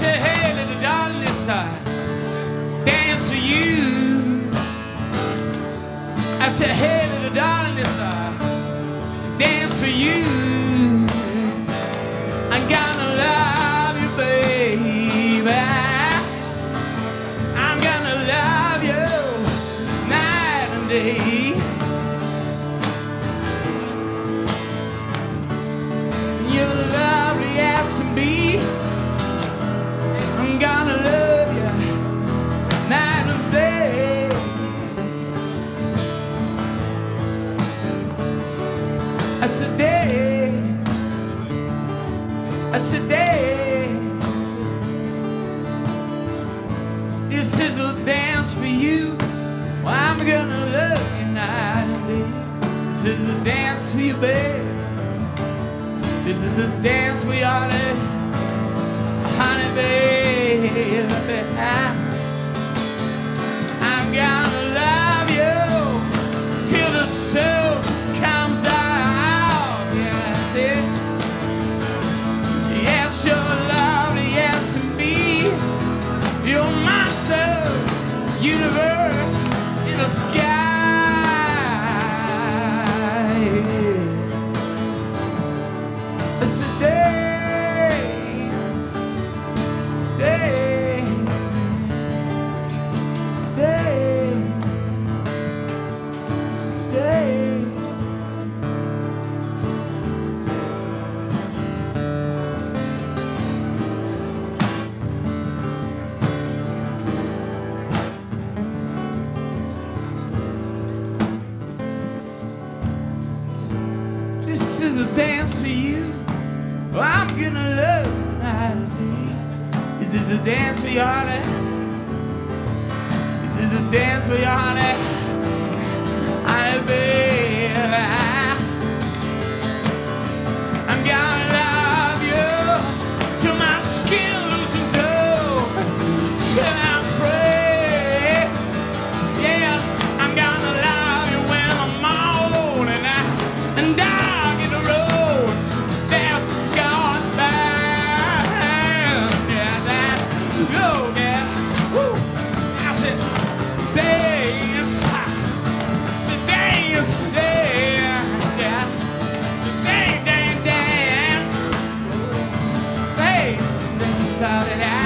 said, hey, little darling, this I dance for you. I said, hey, little darling, this I dance for you. I'm gonna love you, baby. I'm gonna love you night and day. I said, day. I said, day. This is a dance for you. Well, I'm gonna love you night and day. This is a dance for you, babe. This is a dance for you, honey, eh? Universe is a dance for you. I'm gonna love you and day. This a dance for you, honey. Is This is a dance for you, honey. Baby. out and.